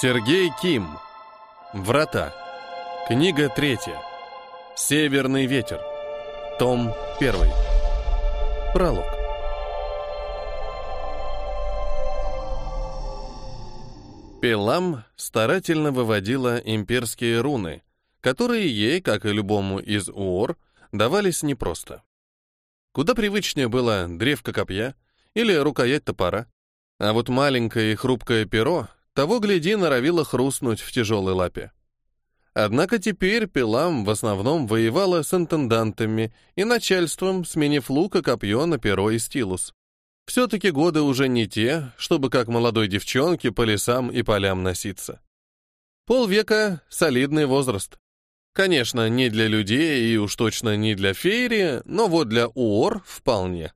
Сергей Ким. Врата. Книга третья. Северный ветер. Том первый. Пролог. Пелам старательно выводила имперские руны, которые ей, как и любому из Уор, давались непросто. Куда привычнее было древко копья или рукоять топора, а вот маленькое и хрупкое перо того, гляди, норовило хрустнуть в тяжелой лапе. Однако теперь Пилам в основном воевала с интендантами и начальством, сменив лук и копье на перо и стилус. Все-таки годы уже не те, чтобы как молодой девчонке по лесам и полям носиться. Полвека — солидный возраст. Конечно, не для людей и уж точно не для фейри, но вот для уор вполне.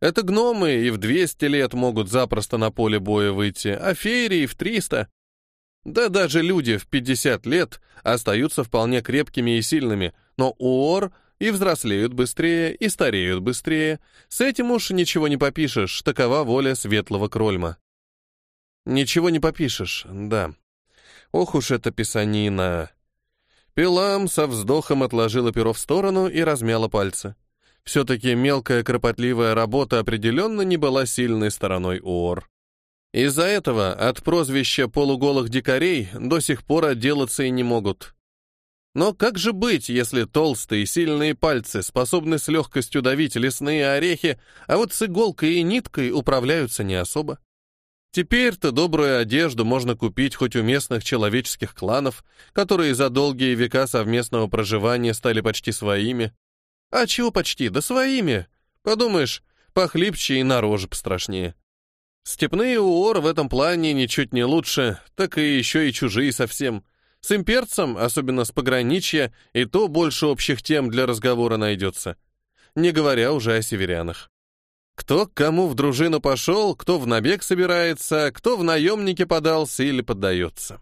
Это гномы и в 200 лет могут запросто на поле боя выйти, а феерии в 300. Да даже люди в 50 лет остаются вполне крепкими и сильными, но уор и взрослеют быстрее, и стареют быстрее. С этим уж ничего не попишешь, такова воля светлого крольма. Ничего не попишешь, да. Ох уж эта писанина. Пилам со вздохом отложила перо в сторону и размяла пальцы. Все-таки мелкая кропотливая работа определенно не была сильной стороной ООР. Из-за этого от прозвища полуголых дикарей до сих пор отделаться и не могут. Но как же быть, если толстые сильные пальцы способны с легкостью давить лесные орехи, а вот с иголкой и ниткой управляются не особо? Теперь-то добрую одежду можно купить хоть у местных человеческих кланов, которые за долгие века совместного проживания стали почти своими, а чего почти? Да своими. Подумаешь, похлипче и на роже пострашнее. Степные уор в этом плане ничуть не лучше, так и еще и чужие совсем. С имперцем, особенно с пограничья, и то больше общих тем для разговора найдется. Не говоря уже о северянах. Кто к кому в дружину пошел, кто в набег собирается, кто в наемники подался или поддается.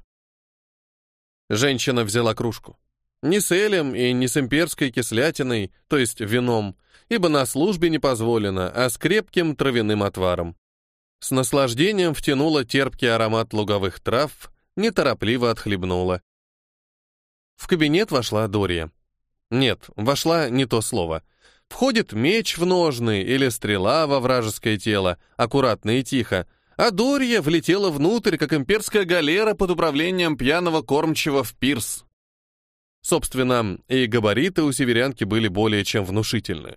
Женщина взяла кружку. Не с элем и не с имперской кислятиной, то есть вином, ибо на службе не позволено, а с крепким травяным отваром. С наслаждением втянула терпкий аромат луговых трав, неторопливо отхлебнула. В кабинет вошла Дория. Нет, вошла не то слово. Входит меч в ножны или стрела во вражеское тело, аккуратно и тихо, а Дория влетела внутрь, как имперская галера под управлением пьяного кормчего в пирс. Собственно, и габариты у северянки были более чем внушительны.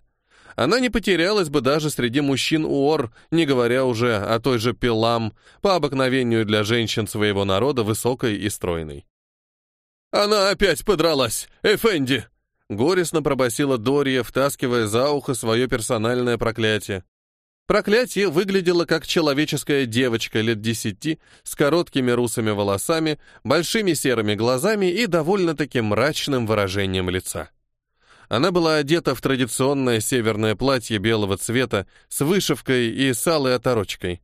Она не потерялась бы даже среди мужчин Уор, не говоря уже о той же Пилам, по обыкновению для женщин своего народа высокой и стройной. «Она опять подралась! Эфенди!» Горестно пробасила Дория, втаскивая за ухо свое персональное проклятие. Проклятие выглядело как человеческая девочка лет десяти с короткими русыми волосами, большими серыми глазами и довольно-таки мрачным выражением лица. Она была одета в традиционное северное платье белого цвета с вышивкой и с алой оторочкой.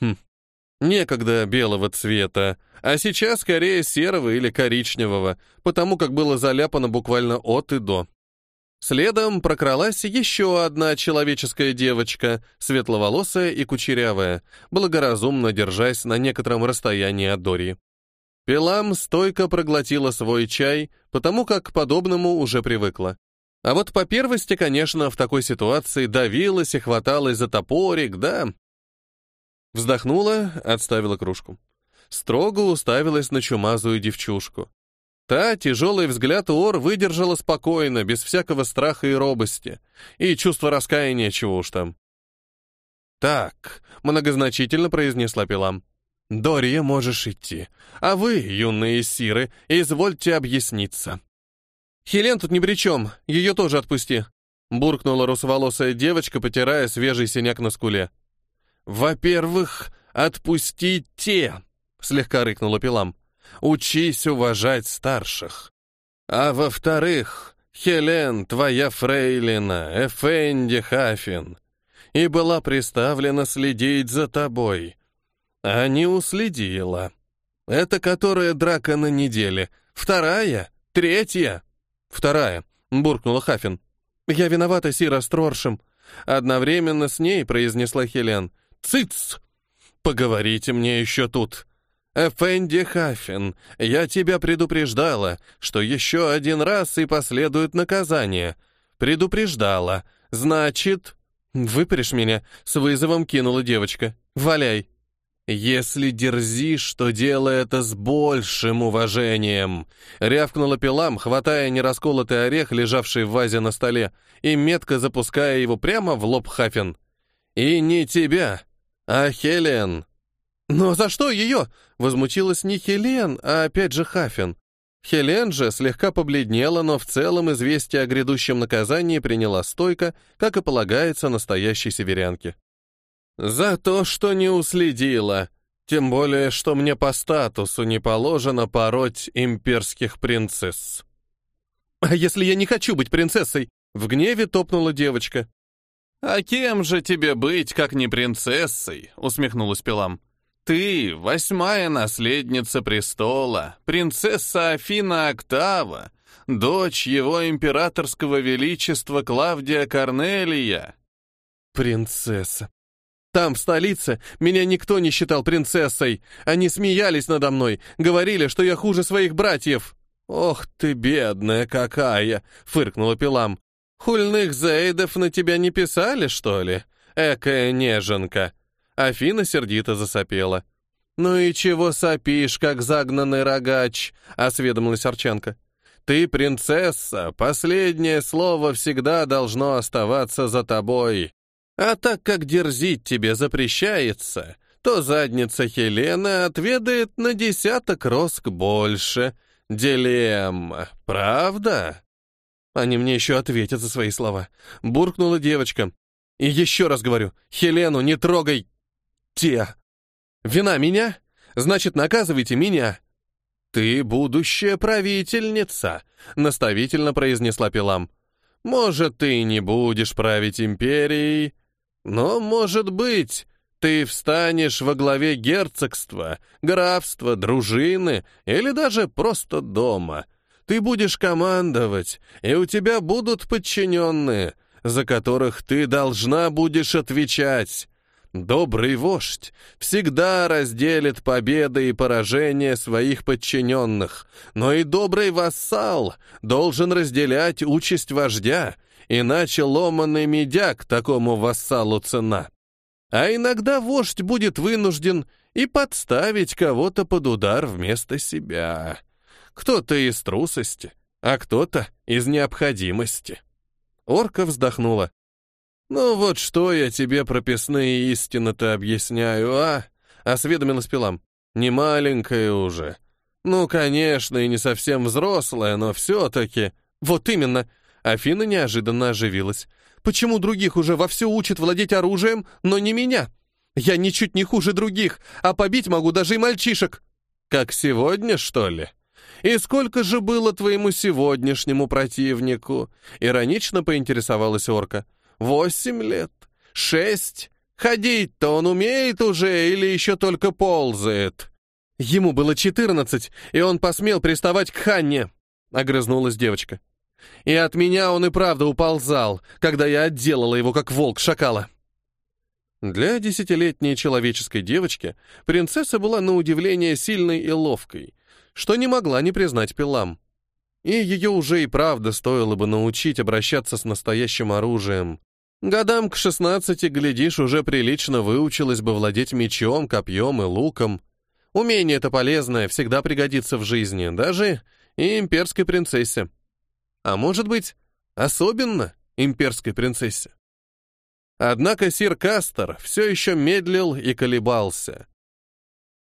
Хм, некогда белого цвета, а сейчас скорее серого или коричневого, потому как было заляпано буквально от и до. Следом прокралась еще одна человеческая девочка, светловолосая и кучерявая, благоразумно держась на некотором расстоянии от Дори. Пилам стойко проглотила свой чай, потому как к подобному уже привыкла. А вот по первости, конечно, в такой ситуации давилась и хваталась за топорик, да. Вздохнула, отставила кружку. Строго уставилась на чумазую девчушку. Та тяжелый взгляд Уор выдержала спокойно, без всякого страха и робости, и чувства раскаяния чего уж там. «Так», — многозначительно произнесла Пилам, — «Дория, можешь идти, а вы, юные сиры, извольте объясниться». «Хелен тут ни при чем, ее тоже отпусти», — буркнула русоволосая девочка, потирая свежий синяк на скуле. «Во-первых, отпустите», — слегка рыкнула Пилам. Учись уважать старших. А во-вторых, Хелен, твоя фрейлина, Эфенди Хафин, и была приставлена следить за тобой. А не уследила. Это которая драка на неделе. Вторая? Третья? Вторая, буркнула Хафин. Я виновата, Сира, с Троршем. Одновременно с ней произнесла Хелен. «Цыц! Поговорите мне еще тут!» Эфенди Хаффин, я тебя предупреждала, что еще один раз и последует наказание. Предупреждала. Значит, выпрешь меня, с вызовом кинула девочка. Валяй. «Если дерзишь, то делай это с большим уважением», — рявкнула пилам, хватая нерасколотый орех, лежавший в вазе на столе, и метко запуская его прямо в лоб Хафин. «И не тебя, а Хелен». «Но за что ее?» — возмутилась не Хелен, а опять же Хафин. Хелен же слегка побледнела, но в целом известие о грядущем наказании приняла стойко, как и полагается настоящей северянке. За то, что не уследила. Тем более, что мне по статусу не положено пороть имперских принцесс. А если я не хочу быть принцессой? В гневе топнула девочка. «А кем же тебе быть, как не принцессой?» — усмехнулась Пилам. «Ты — восьмая наследница престола, принцесса Афина Октава, дочь его императорского величества Клавдия Корнелия». «Принцесса», там, в столице, меня никто не считал принцессой. Они смеялись надо мной, говорили, что я хуже своих братьев. «Ох ты, бедная какая!» — фыркнула Пилам. «Хульных зейдов на тебя не писали, что ли? Экая неженка!» Афина сердито засопела. «Ну и чего сопишь, как загнанный рогач?» — осведомилась Арчанка. «Ты принцесса, последнее слово всегда должно оставаться за тобой. А так как дерзить тебе запрещается, то задница Хелены отведает на десяток роск больше. Дилемма, правда? Они мне еще ответят за свои слова. Буркнула девочка. И еще раз говорю, Хелену не трогай. Те. Вина меня? Значит, наказывайте меня. Ты будущая правительница, наставительно произнесла Пилам. Может, ты не будешь править империей, но, может быть, ты встанешь во главе герцогства, графства, дружины или даже просто дома. Ты будешь командовать, и у тебя будут подчиненные, за которых ты должна будешь отвечать. Добрый вождь всегда разделит победы и поражения своих подчиненных, но и добрый вассал должен разделять участь вождя — иначе ломаный медяк такому вассалу цена. А иногда вождь будет вынужден и подставить кого-то под удар вместо себя. Кто-то из трусости, а кто-то из необходимости. Орка вздохнула. «Ну вот что я тебе прописные истины-то объясняю, а?» — осведомилась Пилам. «Не маленькая уже. Ну, конечно, и не совсем взрослая, но все-таки...» «Вот именно!» Афина неожиданно оживилась. «Почему других уже вовсю учат владеть оружием, но не меня? Я ничуть не хуже других, а побить могу даже и мальчишек». «Как сегодня, что ли?» «И сколько же было твоему сегодняшнему противнику?» Иронично поинтересовалась орка. «Восемь лет? Шесть? Ходить-то он умеет уже или еще только ползает?» «Ему было четырнадцать, и он посмел приставать к Ханне», — огрызнулась девочка. И от меня он и правда уползал, когда я отделала его, как волк шакала. Для десятилетней человеческой девочки принцесса была на удивление сильной и ловкой, что не могла не признать пилам. И ее уже и правда стоило бы научить обращаться с настоящим оружием. Годам к шестнадцати, глядишь, уже прилично выучилась бы владеть мечом, копьем и луком. Умение это полезное, всегда пригодится в жизни, даже и имперской принцессе а может быть, особенно имперской принцессе. Однако сир Кастер все еще медлил и колебался.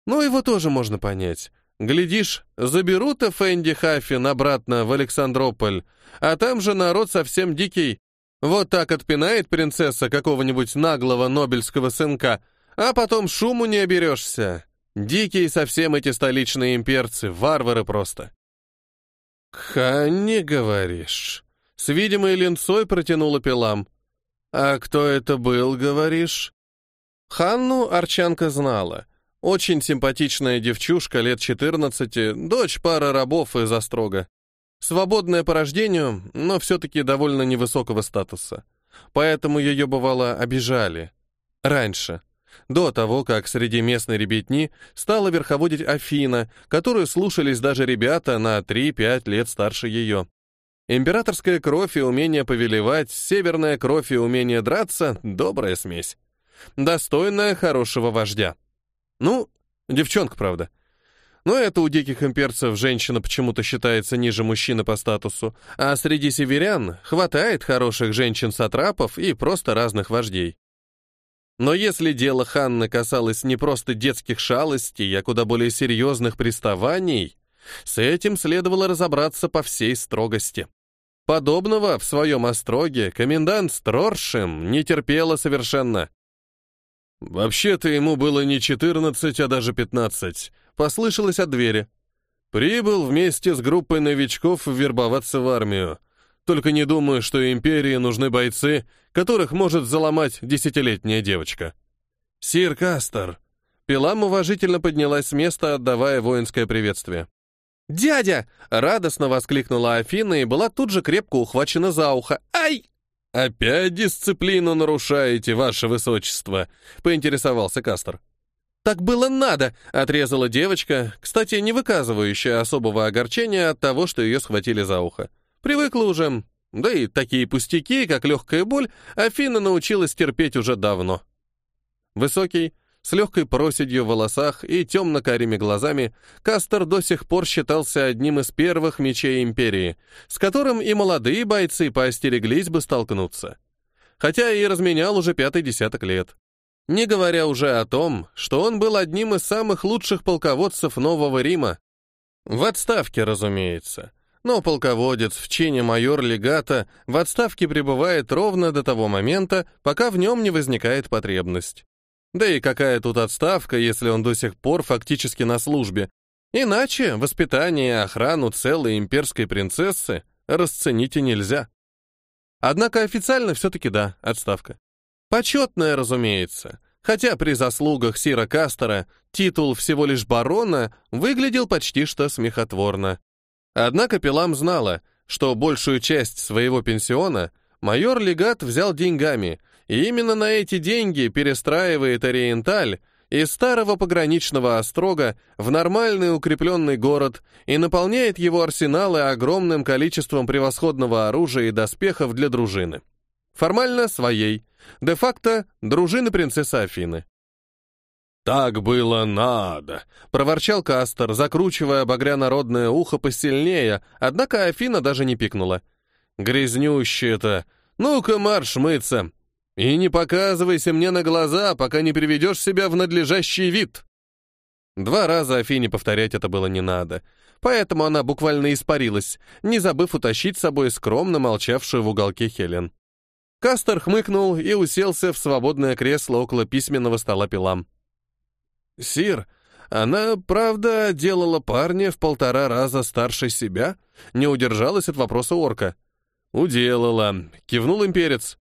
Ну, его тоже можно понять. Глядишь, заберут Эфенди Хаффин обратно в Александрополь, а там же народ совсем дикий. Вот так отпинает принцесса какого-нибудь наглого нобельского сынка, а потом шуму не оберешься. Дикие совсем эти столичные имперцы, варвары просто. «Ханни, говоришь?» С видимой линцой протянула пилам. «А кто это был, говоришь?» Ханну Арчанка знала. Очень симпатичная девчушка лет 14, дочь пара рабов из Острога. Свободная по рождению, но все-таки довольно невысокого статуса. Поэтому ее, бывало, обижали. Раньше. до того, как среди местной ребятни стала верховодить Афина, которую слушались даже ребята на 3-5 лет старше ее. Императорская кровь и умение повелевать, северная кровь и умение драться — добрая смесь. Достойная хорошего вождя. Ну, девчонка, правда. Но это у диких имперцев женщина почему-то считается ниже мужчины по статусу, а среди северян хватает хороших женщин-сатрапов и просто разных вождей. Но если дело Ханны касалось не просто детских шалостей, а куда более серьезных приставаний, с этим следовало разобраться по всей строгости. Подобного в своем остроге комендант Строршем не терпела совершенно. «Вообще-то ему было не 14, а даже 15», — послышалось от двери. Прибыл вместе с группой новичков вербоваться в армию. Только не думаю, что империи нужны бойцы, которых может заломать десятилетняя девочка. «Сир Кастер!» Пилам уважительно поднялась с места, отдавая воинское приветствие. «Дядя!» — радостно воскликнула Афина и была тут же крепко ухвачена за ухо. «Ай!» «Опять дисциплину нарушаете, ваше высочество», — поинтересовался Кастер. «Так было надо», — отрезала девочка, кстати, не выказывающая особого огорчения от того, что ее схватили за ухо. Привыкла уже. Да и такие пустяки, как легкая боль, Афина научилась терпеть уже давно. Высокий, с легкой проседью в волосах и темно-карими глазами, Кастер до сих пор считался одним из первых мечей Империи, с которым и молодые бойцы поостереглись бы столкнуться. Хотя и разменял уже пятый десяток лет. Не говоря уже о том, что он был одним из самых лучших полководцев Нового Рима. В отставке, разумеется но полководец в чине майор-легата в отставке пребывает ровно до того момента, пока в нем не возникает потребность. Да и какая тут отставка, если он до сих пор фактически на службе? Иначе воспитание и охрану целой имперской принцессы расцените нельзя. Однако официально все-таки да, отставка. Почетная, разумеется, хотя при заслугах Сира Кастера титул всего лишь барона выглядел почти что смехотворно. Однако Пилам знала, что большую часть своего пенсиона майор-легат взял деньгами, и именно на эти деньги перестраивает Ориенталь из старого пограничного острога в нормальный укрепленный город и наполняет его арсеналы огромным количеством превосходного оружия и доспехов для дружины. Формально своей, де-факто дружины принцессы Афины. «Так было надо!» — проворчал Кастер, закручивая багря-народное ухо посильнее, однако Афина даже не пикнула. «Грязнющее-то! Ну-ка, марш мыться! И не показывайся мне на глаза, пока не приведешь себя в надлежащий вид!» Два раза Афине повторять это было не надо, поэтому она буквально испарилась, не забыв утащить с собой скромно молчавшую в уголке Хелен. Кастер хмыкнул и уселся в свободное кресло около письменного стола пилам. «Сир, она, правда, делала парня в полтора раза старше себя?» Не удержалась от вопроса орка. «Уделала», — кивнул имперец.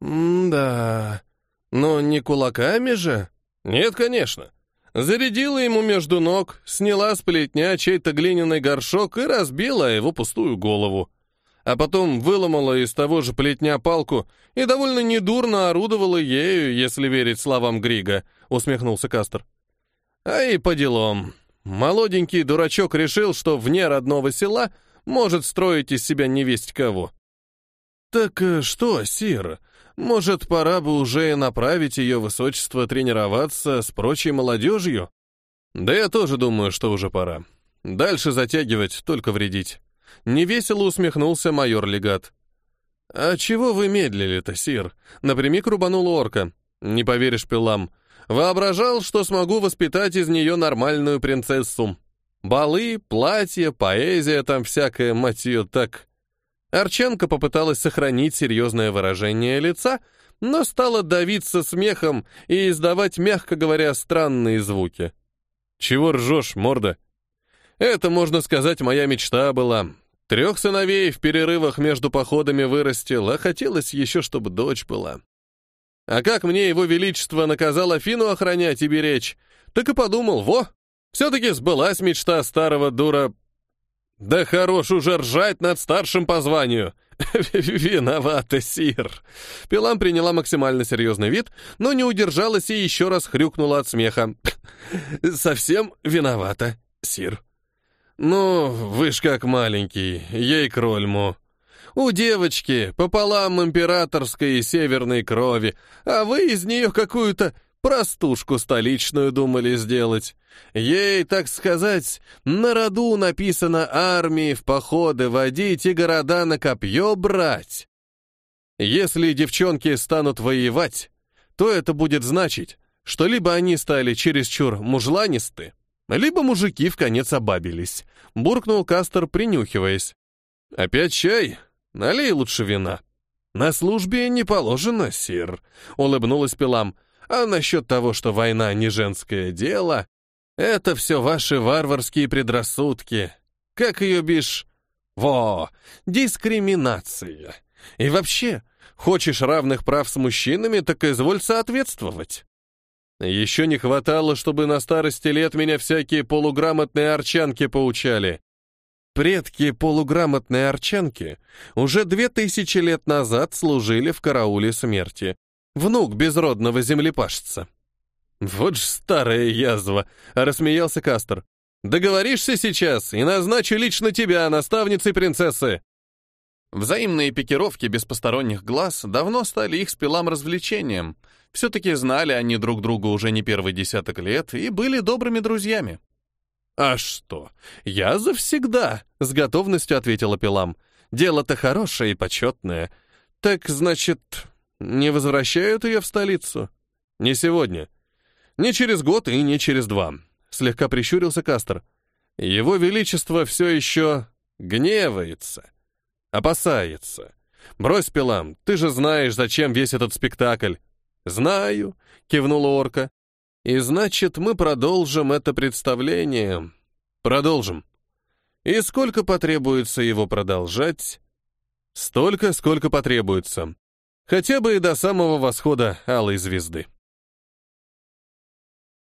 «Да, но не кулаками же?» «Нет, конечно. Зарядила ему между ног, сняла с плетня чей-то глиняный горшок и разбила его пустую голову. А потом выломала из того же плетня палку и довольно недурно орудовала ею, если верить словам Грига», — усмехнулся Кастер. А и по делам. Молоденький дурачок решил, что вне родного села может строить из себя невесть кого. «Так э, что, Сир, может, пора бы уже направить ее высочество тренироваться с прочей молодежью?» «Да я тоже думаю, что уже пора. Дальше затягивать, только вредить». Невесело усмехнулся майор-легат. «А чего вы медлили-то, Сир?» Напрямик рубанул орка. «Не поверишь, пилам, Воображал, что смогу воспитать из нее нормальную принцессу. Балы, платья, поэзия, там всякое, мать ее, так. Арченко попыталась сохранить серьезное выражение лица, но стала давиться смехом и издавать, мягко говоря, странные звуки. «Чего ржешь, морда?» «Это, можно сказать, моя мечта была. Трех сыновей в перерывах между походами вырастил, а хотелось еще, чтобы дочь была. А как мне его величество наказал Афину охранять и беречь, так и подумал, во, все-таки сбылась мечта старого дура. Да хорош уже ржать над старшим по званию, Виновата, Сир. Пилам приняла максимально серьезный вид, но не удержалась и еще раз хрюкнула от смеха. Совсем виновата, Сир. Ну, вы ж как маленький, ей крольму. У девочки пополам императорской и северной крови, а вы из нее какую-то простушку столичную думали сделать. Ей, так сказать, на роду написано армии в походы водить и города на копье брать. Если девчонки станут воевать, то это будет значить, что либо они стали чересчур мужланисты, либо мужики в конец обабились, буркнул Кастер, принюхиваясь. «Опять чай? Налей лучше вина». «На службе не положено, сир», — улыбнулась Пилам. «А насчет того, что война не женское дело, это все ваши варварские предрассудки. Как ее бишь? Во, дискриминация. И вообще, хочешь равных прав с мужчинами, так изволь соответствовать. Еще не хватало, чтобы на старости лет меня всякие полуграмотные арчанки поучали. Предки полуграмотной арчанки уже две тысячи лет назад служили в карауле смерти. Внук безродного землепашца. «Вот ж старая язва!» — рассмеялся Кастер. «Договоришься сейчас и назначу лично тебя наставницей принцессы!» Взаимные пикировки без посторонних глаз давно стали их с пилам развлечением. Все-таки знали они друг друга уже не первый десяток лет и были добрыми друзьями. «А что? Я завсегда!» — с готовностью ответила пилам. «Дело-то хорошее и почетное. Так, значит, не возвращают ее в столицу?» «Не сегодня. Не через год и не через два. Слегка прищурился Кастер. Его Величество все еще гневается, опасается. Брось, Пилам, ты же знаешь, зачем весь этот спектакль. Знаю, кивнула орка. И значит, мы продолжим это представление. Продолжим. И сколько потребуется его продолжать? Столько, сколько потребуется. Хотя бы и до самого восхода алой звезды.